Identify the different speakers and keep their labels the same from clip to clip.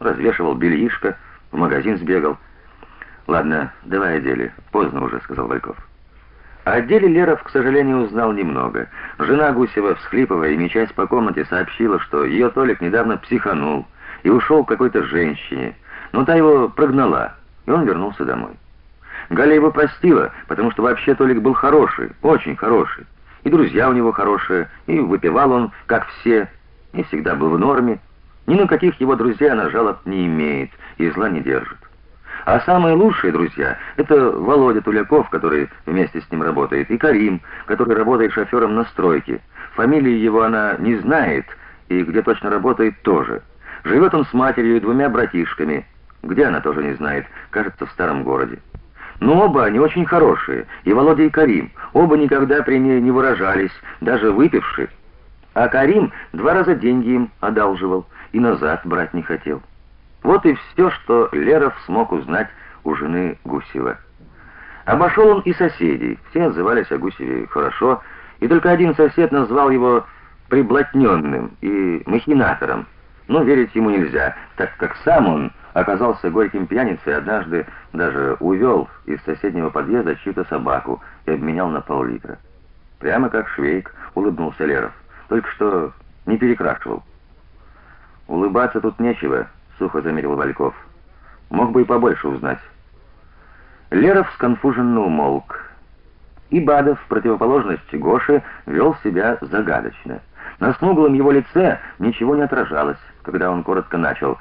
Speaker 1: развешивал бельишко, в магазин сбегал. Ладно, давай о деле. Поздно уже, сказал Вальков. О деле Леров, к сожалению, узнал немного. Жена Гусева, всхлипывая и мечась по комнате, сообщила, что ее Толик недавно психанул и ушел к какой-то женщине, но та его прогнала, и он вернулся домой. Галя его простила, потому что вообще Толик был хороший, очень хороший. И друзья у него хорошие, и выпивал он, как все, и всегда был в норме. Ни на каких его друзей она жалоб не имеет и зла не держит. А самые лучшие друзья это Володя Туляков, который вместе с ним работает, и Карим, который работает шофером на стройке. Фамилии его она не знает, и где точно работает тоже. Живет он с матерью и двумя братишками. Где она тоже не знает, кажется, в старом городе. Но оба они очень хорошие, и Володя и Карим. Оба никогда при ней не выражались, даже выпивши. А Карим два раза деньги им одалживал и назад брать не хотел. Вот и все, что Леров смог узнать у жены Гусева. Обошел он и соседей. Все отзывались о Гусеве хорошо, и только один сосед назвал его приблотненным и махинатором. Но верить ему нельзя, так как сам он оказался горьким пьяницей однажды даже увел из соседнего подъезда чью-то собаку и обменял на пол-литра. Прямо как швейк, улыбнулся Леров. Только что не перекрашивал. Улыбаться тут нечего сухо заметил Вальков. Мог бы и побольше узнать. Леров сконфуженно умолк. И Бадов, в противоположность Гоше, вел себя загадочно. На смуглом его лице ничего не отражалось, когда он коротко начал: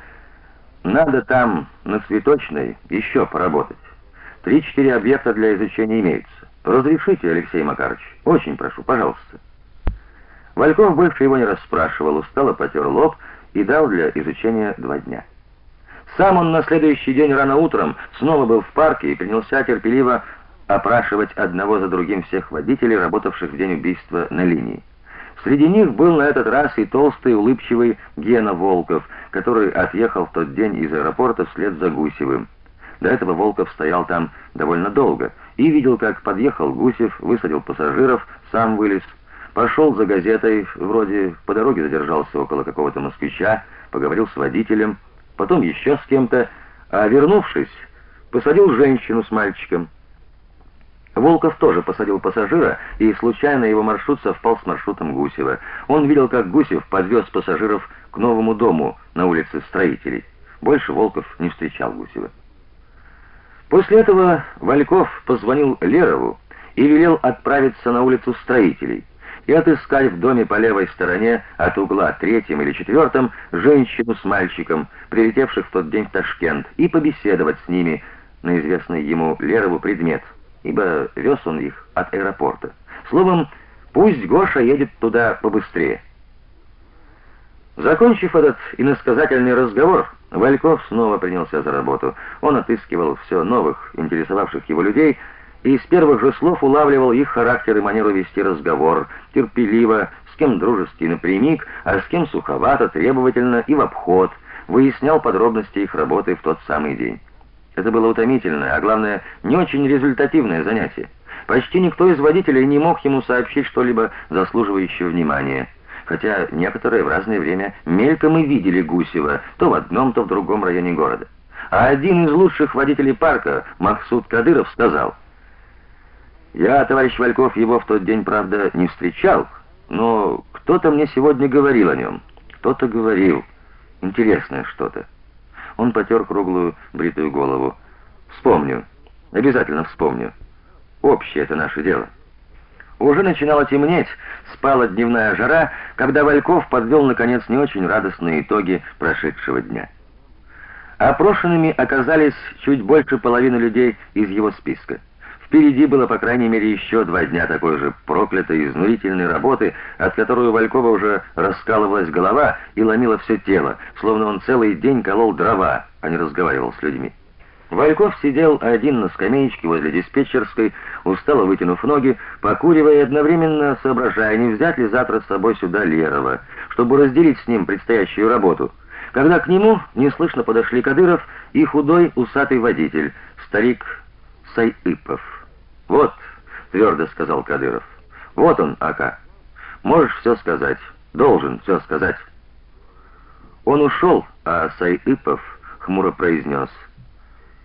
Speaker 1: "Надо там на цветочной еще поработать. Три-четыре объекта для изучения имеются. Разрешите, Алексей Макарович? Очень прошу, пожалуйста". Вальков больше его не расспрашивал, устало потер лоб и дал для изучения два дня. Сам он на следующий день рано утром снова был в парке и принялся терпеливо опрашивать одного за другим всех водителей, работавших в день убийства на линии. Среди них был на этот раз и толстый улыбчивый Гена Волков, который отъехал в тот день из аэропорта вслед за Гусевым. До этого Волков стоял там довольно долго и видел, как подъехал Гусев, высадил пассажиров, сам вылез, пошел за газетой, вроде по дороге задержался около какого-то москвича, поговорил с водителем, потом еще с кем-то, а вернувшись, посадил женщину с мальчиком. Волков тоже посадил пассажира, и случайно его маршрут совпал с маршрутом Гусева. Он видел, как Гусев подвез пассажиров к новому дому на улице Строителей. Больше Волков не встречал Гусева. После этого Вальков позвонил Лерову и велел отправиться на улицу Строителей и отыскать в доме по левой стороне от угла третьем или четвертом женщину с мальчиком, прилетевших в тот день в Ташкент, и побеседовать с ними на известный ему Лерову предмет, ибо вез он их от аэропорта. Словом, пусть Гоша едет туда побыстрее. Закончив этот иносказательный разговор, Вальков снова принялся за работу. Он отыскивал все новых, интересовавших его людей, и с первых же слов улавливал их характер и манеру вести разговор, терпеливо, с кем дружески напрямик, а с кем суховато, требовательно и в обход, выяснял подробности их работы в тот самый день. Это было утомительное, а главное, не очень результативное занятие. Почти никто из водителей не мог ему сообщить что-либо заслуживающее внимания, хотя некоторые в разное время мельком и видели Гусева то в одном, то в другом районе города. А один из лучших водителей парка, Махсуд Кадыров, сказал: я, товарищ Вальков, его в тот день, правда, не встречал, но кто-то мне сегодня говорил о нем. Кто-то говорил. Интересное что-то. Он потер круглую бритую голову. Вспомню. Обязательно вспомню. Общее это наше дело. Уже начинало темнеть, спала дневная жара, когда Вальков подвел наконец не очень радостные итоги прошедшего дня. Опрошенными оказались чуть больше половины людей из его списка. Впереди было, по крайней мере, еще два дня такой же проклятой, изнурительной работы, от которой у Валькова уже раскалывалась голова и ломило все тело, словно он целый день колол дрова, а не разговаривал с людьми. Вальков сидел один на скамеечке возле диспетчерской, устало вытянув ноги, покуривая и одновременно соображая, не взять ли завтра с собой сюда Лерова, чтобы разделить с ним предстоящую работу. Когда к нему неслышно подошли Кадыров и худой усатый водитель, старик Сайыпов. Вот, твердо сказал Кадыров. Вот он, Ака. Можешь все сказать. Должен все сказать. Он ушел, а Сайыпов хмуро произнес —